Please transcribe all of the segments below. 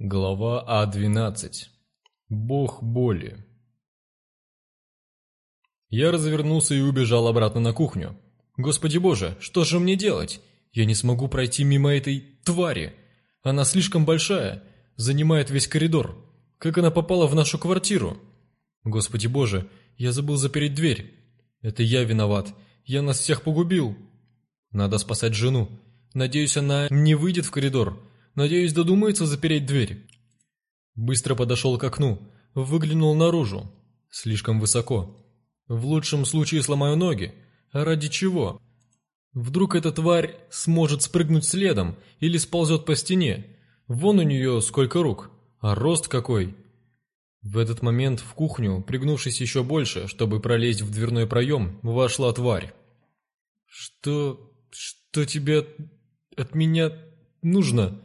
Глава А12. Бог боли. Я развернулся и убежал обратно на кухню. Господи боже, что же мне делать? Я не смогу пройти мимо этой твари. Она слишком большая, занимает весь коридор. Как она попала в нашу квартиру? Господи боже, я забыл запереть дверь. Это я виноват. Я нас всех погубил. Надо спасать жену. Надеюсь, она не выйдет в коридор Надеюсь, додумается запереть дверь. Быстро подошел к окну, выглянул наружу. Слишком высоко. В лучшем случае сломаю ноги. А ради чего? Вдруг эта тварь сможет спрыгнуть следом или сползет по стене. Вон у нее сколько рук, а рост какой. В этот момент в кухню, пригнувшись еще больше, чтобы пролезть в дверной проем, вошла тварь. «Что... что тебе от меня нужно?»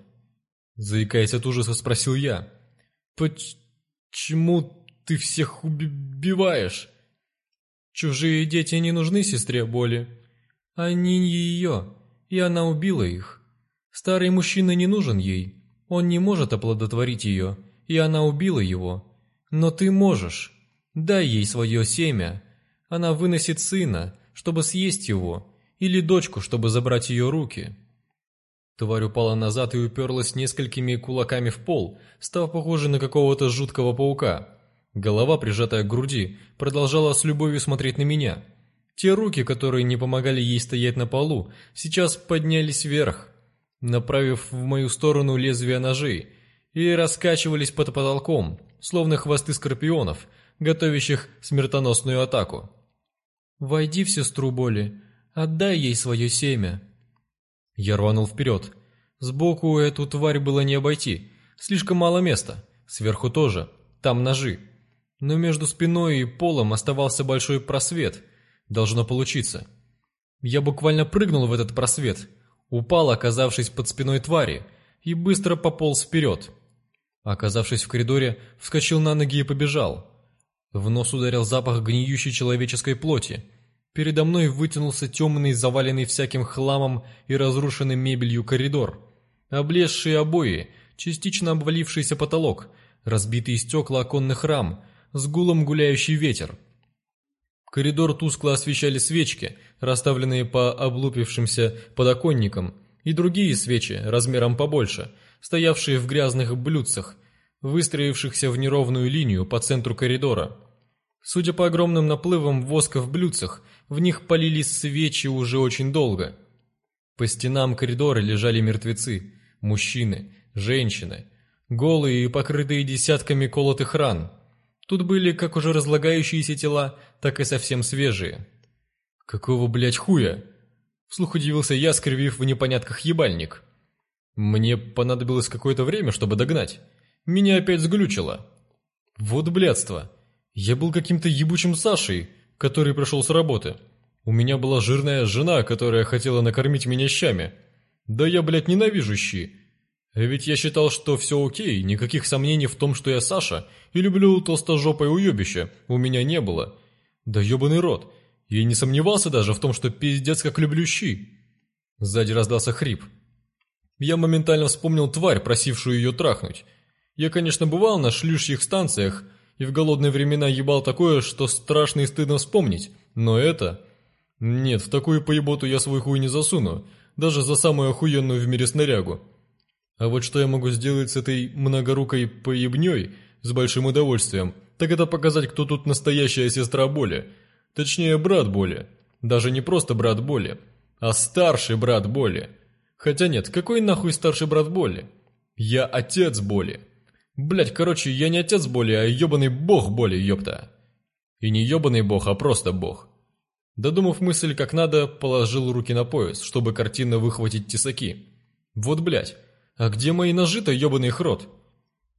Заикаясь от ужаса, спросил я. «Почему ты всех убиваешь? Чужие дети не нужны сестре боли. Они не ее, и она убила их. Старый мужчина не нужен ей. Он не может оплодотворить ее, и она убила его. Но ты можешь. Дай ей свое семя. Она выносит сына, чтобы съесть его, или дочку, чтобы забрать ее руки». Тварь упала назад и уперлась несколькими кулаками в пол, став похожей на какого-то жуткого паука. Голова, прижатая к груди, продолжала с любовью смотреть на меня. Те руки, которые не помогали ей стоять на полу, сейчас поднялись вверх, направив в мою сторону лезвия ножей, и раскачивались под потолком, словно хвосты скорпионов, готовящих смертоносную атаку. «Войди в сестру боли, отдай ей свое семя», я рванул вперед. Сбоку эту тварь было не обойти. Слишком мало места. Сверху тоже. Там ножи. Но между спиной и полом оставался большой просвет. Должно получиться. Я буквально прыгнул в этот просвет. Упал, оказавшись под спиной твари, и быстро пополз вперед. Оказавшись в коридоре, вскочил на ноги и побежал. В нос ударил запах гниющей человеческой плоти. Передо мной вытянулся темный, заваленный всяким хламом и разрушенным мебелью коридор. Облезшие обои, частично обвалившийся потолок, разбитые стекла оконных рам, с гулом гуляющий ветер. Коридор тускло освещали свечки, расставленные по облупившимся подоконникам, и другие свечи, размером побольше, стоявшие в грязных блюдцах, выстроившихся в неровную линию по центру коридора. Судя по огромным наплывам воска в блюдцах, в них полились свечи уже очень долго. По стенам коридора лежали мертвецы, мужчины, женщины, голые и покрытые десятками колотых ран. Тут были как уже разлагающиеся тела, так и совсем свежие. «Какого, блядь, хуя?» – вслух удивился я, скривив в непонятках ебальник. «Мне понадобилось какое-то время, чтобы догнать. Меня опять сглючило. Вот блядство!» Я был каким-то ебучим Сашей, который пришел с работы. У меня была жирная жена, которая хотела накормить меня щами. Да я, блядь, ненавижу щи. Ведь я считал, что все окей, никаких сомнений в том, что я Саша, и люблю толстожопое уебище, у меня не было. Да ебаный рот. Я не сомневался даже в том, что пиздец как люблю щи. Сзади раздался хрип. Я моментально вспомнил тварь, просившую ее трахнуть. Я, конечно, бывал на шлющих станциях, и в голодные времена ебал такое, что страшно и стыдно вспомнить. Но это... Нет, в такую поеботу я свой хуй не засуну, даже за самую охуенную в мире снарягу. А вот что я могу сделать с этой многорукой поебней с большим удовольствием, так это показать, кто тут настоящая сестра боли. Точнее, брат боли. Даже не просто брат боли, а старший брат боли. Хотя нет, какой нахуй старший брат боли? Я отец боли. Блять, короче, я не отец боли, а ебаный бог боли, ёпта. И не ебаный бог, а просто бог. Додумав мысль как надо, положил руки на пояс, чтобы картинно выхватить тесаки. Вот блять, а где мои ножи-то, ёбаный хрот?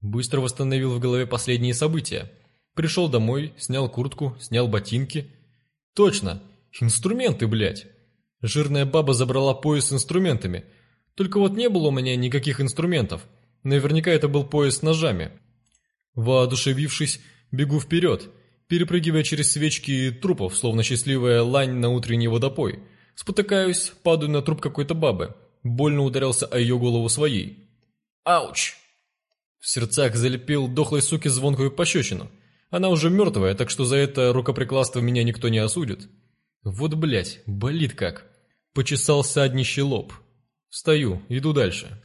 Быстро восстановил в голове последние события. Пришел домой, снял куртку, снял ботинки. Точно, инструменты, блять. Жирная баба забрала пояс с инструментами. Только вот не было у меня никаких инструментов. Наверняка это был поезд с ножами. Воодушевившись, бегу вперед, перепрыгивая через свечки трупов, словно счастливая лань на утренний водопой. Спотыкаюсь, падаю на труп какой-то бабы. Больно ударялся о ее голову своей. «Ауч!» В сердцах залепил дохлой суки звонкую пощечину. Она уже мертвая, так что за это рукоприкладство меня никто не осудит. Вот, блять, болит как. Почесался однище лоб. Встаю, иду дальше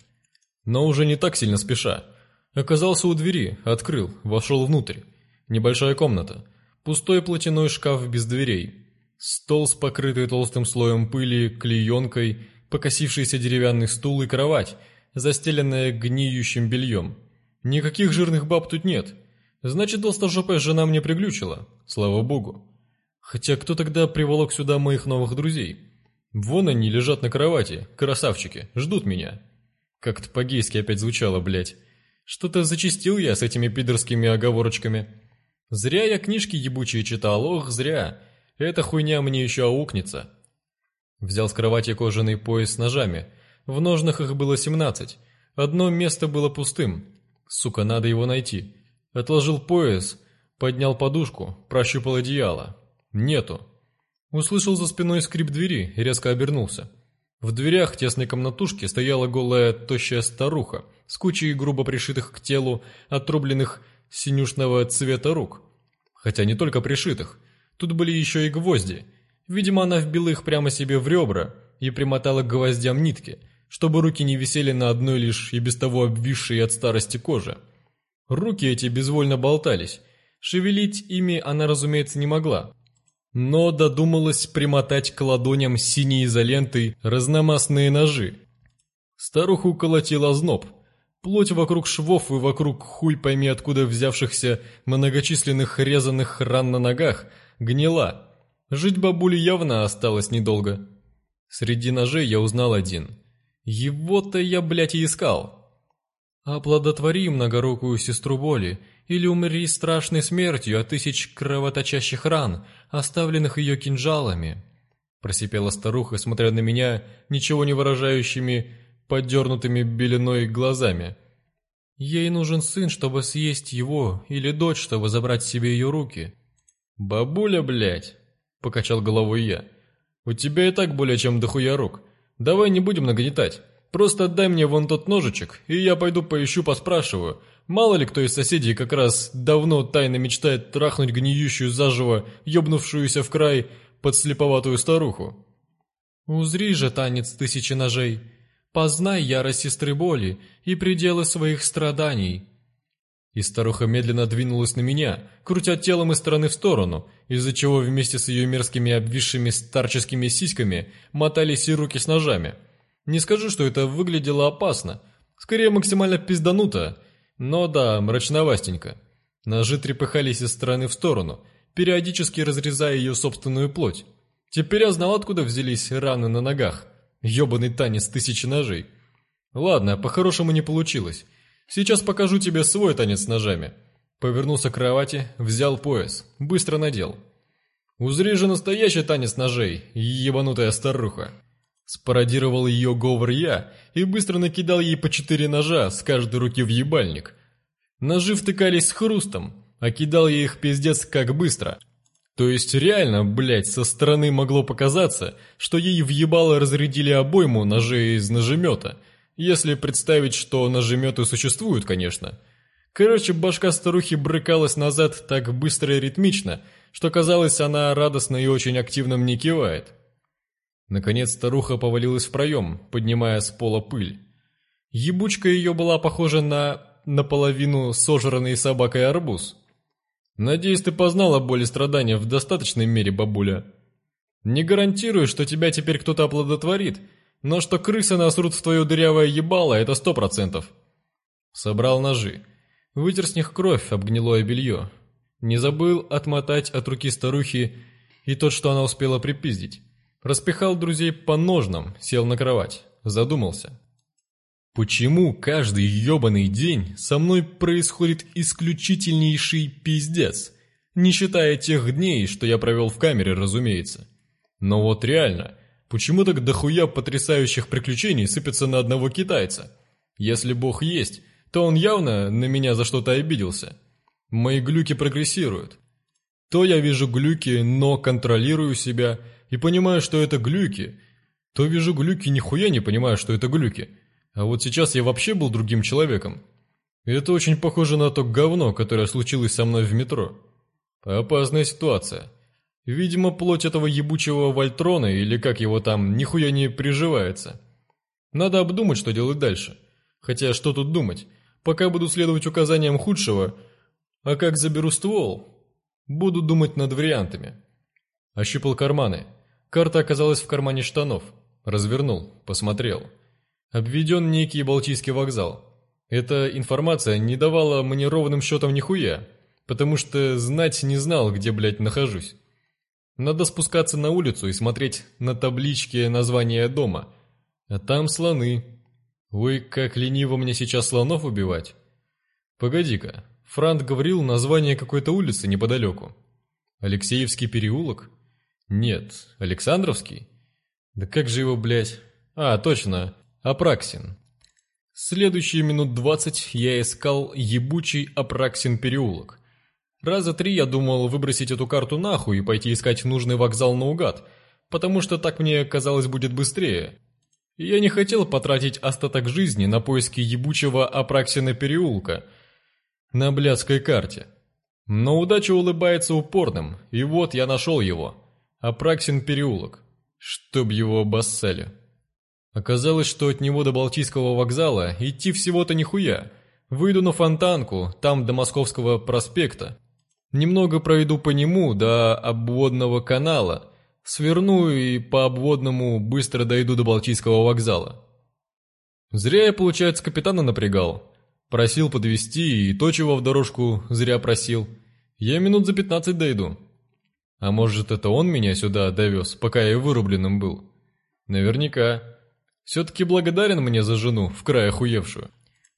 но уже не так сильно спеша. Оказался у двери, открыл, вошел внутрь. Небольшая комната. Пустой платяной шкаф без дверей. Стол с покрытой толстым слоем пыли, клеенкой, покосившийся деревянный стул и кровать, застеленная гниющим бельем. Никаких жирных баб тут нет. Значит, толстожопая жена мне приглючила. Слава богу. Хотя кто тогда приволок сюда моих новых друзей? Вон они лежат на кровати, красавчики, ждут меня. Как-то по-гейски опять звучало, блядь. Что-то зачистил я с этими пидорскими оговорочками. Зря я книжки ебучие читал, ох, зря. Эта хуйня мне еще аукнется. Взял с кровати кожаный пояс с ножами. В ножнах их было семнадцать. Одно место было пустым. Сука, надо его найти. Отложил пояс, поднял подушку, прощупал одеяло. Нету. Услышал за спиной скрип двери и резко обернулся. В дверях тесной комнатушки стояла голая тощая старуха с кучей грубо пришитых к телу отрубленных синюшного цвета рук. Хотя не только пришитых, тут были еще и гвозди. Видимо, она вбила их прямо себе в ребра и примотала к гвоздям нитки, чтобы руки не висели на одной лишь и без того обвисшей от старости кожи. Руки эти безвольно болтались. Шевелить ими она, разумеется, не могла, но додумалась примотать к ладоням синей изолентой разномастные ножи. Старуху колотила зноб. Плоть вокруг швов и вокруг хуй пойми откуда взявшихся многочисленных резаных ран на ногах гнила. Жить бабуле явно осталось недолго. Среди ножей я узнал один. Его-то я, блядь, и искал. Оплодотворим сестру боли, или умри страшной смертью от тысяч кровоточащих ран, оставленных ее кинжалами!» Просипела старуха, смотря на меня ничего не выражающими, поддернутыми белиной глазами. «Ей нужен сын, чтобы съесть его, или дочь, чтобы забрать себе ее руки!» «Бабуля, блядь!» — покачал головой я. «У тебя и так более чем дохуя рук. Давай не будем нагнетать. Просто отдай мне вон тот ножичек, и я пойду поищу, поспрашиваю. Мало ли кто из соседей как раз давно тайно мечтает трахнуть гниющую заживо, ёбнувшуюся в край подслеповатую старуху. Узри же, танец тысячи ножей, познай ярость сестры боли и пределы своих страданий. И старуха медленно двинулась на меня, крутя телом из стороны в сторону, из-за чего вместе с ее мерзкими обвисшими старческими сиськами мотались и руки с ножами — не скажу, что это выглядело опасно. Скорее, максимально пиздануто. Но да, мрачновастенько. Ножи трепыхались из стороны в сторону, периодически разрезая ее собственную плоть. Теперь я знал, откуда взялись раны на ногах. Ёбаный танец тысячи ножей. Ладно, по-хорошему не получилось. Сейчас покажу тебе свой танец с ножами. Повернулся к кровати, взял пояс, быстро надел. Узри же настоящий танец ножей, ебанутая старуха. Спародировал ее говор я и быстро накидал ей по четыре ножа с каждой руки в ебальник. Ножи втыкались с хрустом, а кидал я их пиздец как быстро. То есть реально, блять со стороны могло показаться, что ей въебало разрядили обойму ножей из ножемета, если представить, что ножеметы существуют, конечно. Короче, башка старухи брыкалась назад так быстро и ритмично, что казалось, она радостно и очень активно мне кивает. Наконец старуха повалилась в проем, поднимая с пола пыль. Ебучка ее была похожа на наполовину сожранный собакой арбуз. «Надеюсь, ты познала боль и страдания в достаточной мере, бабуля. Не гарантирую, что тебя теперь кто-то оплодотворит, но что крысы насрут в твое дырявое ебало, это сто процентов». Собрал ножи. Вытер с них кровь, обгнилое белье. Не забыл отмотать от руки старухи и тот, что она успела припиздить. Распихал друзей по ножнам, сел на кровать, задумался. Почему каждый ебаный день со мной происходит исключительнейший пиздец? Не считая тех дней, что я провел в камере, разумеется. Но вот реально, почему так дохуя потрясающих приключений сыпется на одного китайца? Если бог есть, то он явно на меня за что-то обиделся. Мои глюки прогрессируют. То я вижу глюки, но контролирую себя – и понимаю, что это глюки, то вижу глюки и нихуя не понимаю, что это глюки. А вот сейчас я вообще был другим человеком. И это очень похоже на то говно, которое случилось со мной в метро. Опасная ситуация. Видимо, плоть этого ебучего Вольтрона, или как его там, нихуя не приживается. Надо обдумать, что делать дальше. Хотя, что тут думать? Пока буду следовать указаниям худшего, а как заберу ствол, буду думать над вариантами. Ощупал карманы. Карта оказалась в кармане штанов. Развернул, посмотрел. Обведен некий Балтийский вокзал. Эта информация не давала мне ровным счетом нихуя, потому что знать не знал, где, блядь, нахожусь. Надо спускаться на улицу и смотреть на табличке названия дома. А там слоны. Ой, как лениво мне сейчас слонов убивать. Погоди-ка, Франк говорил название какой-то улицы неподалеку. Алексеевский переулок? Нет, Александровский? Да как же его, блядь? А, точно, Апраксин. Следующие минут двадцать я искал ебучий Апраксин переулок. Раза три я думал выбросить эту карту нахуй и пойти искать нужный вокзал наугад, потому что так мне казалось будет быстрее. Я не хотел потратить остаток жизни на поиски ебучего Апраксина переулка на блядской карте. Но удача улыбается упорным, и вот я нашел его. Апраксин переулок, чтоб его обоссали. Оказалось, что от него до Балтийского вокзала идти всего-то нихуя. Выйду на Фонтанку, там до Московского проспекта. Немного пройду по нему до обводного канала, сверну и по обводному быстро дойду до Балтийского вокзала. Зря я, получается, капитана напрягал. Просил подвести и то, чего в дорожку зря просил. Я минут за пятнадцать дойду. А может, это он меня сюда довез, пока я вырубленным был? Наверняка. Все-таки благодарен мне за жену, в край охуевшую.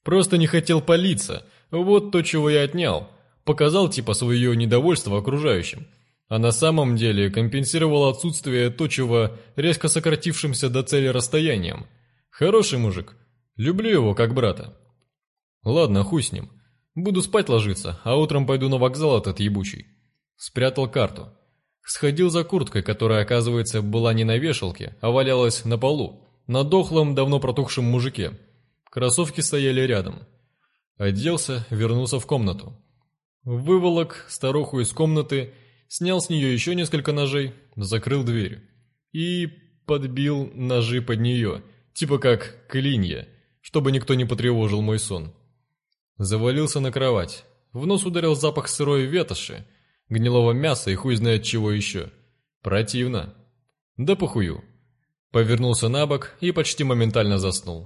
Просто не хотел палиться. Вот то, чего я отнял. Показал типа свое недовольство окружающим. А на самом деле компенсировал отсутствие то, чего резко сократившимся до цели расстоянием. Хороший мужик. Люблю его как брата. Ладно, хуй с ним. Буду спать ложиться, а утром пойду на вокзал этот ебучий. Спрятал карту. Сходил за курткой, которая, оказывается, была не на вешалке, а валялась на полу, на дохлом, давно протухшем мужике. Кроссовки стояли рядом. Оделся, вернулся в комнату. Выволок старуху из комнаты, снял с нее еще несколько ножей, закрыл дверь. И подбил ножи под нее, типа как клинья, чтобы никто не потревожил мой сон. Завалился на кровать. В нос ударил запах сырой ветоши, гнилого мяса и хуй знает чего еще. Противно. Да похую. Повернулся на бок и почти моментально заснул.